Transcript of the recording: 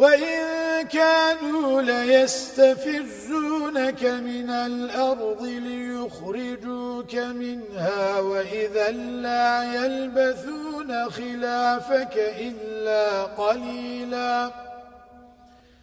وإن كانوا ليستفرونك من الأرض ليخرجوك منها وإذا لا يلبثون خلافك إلا قليلاً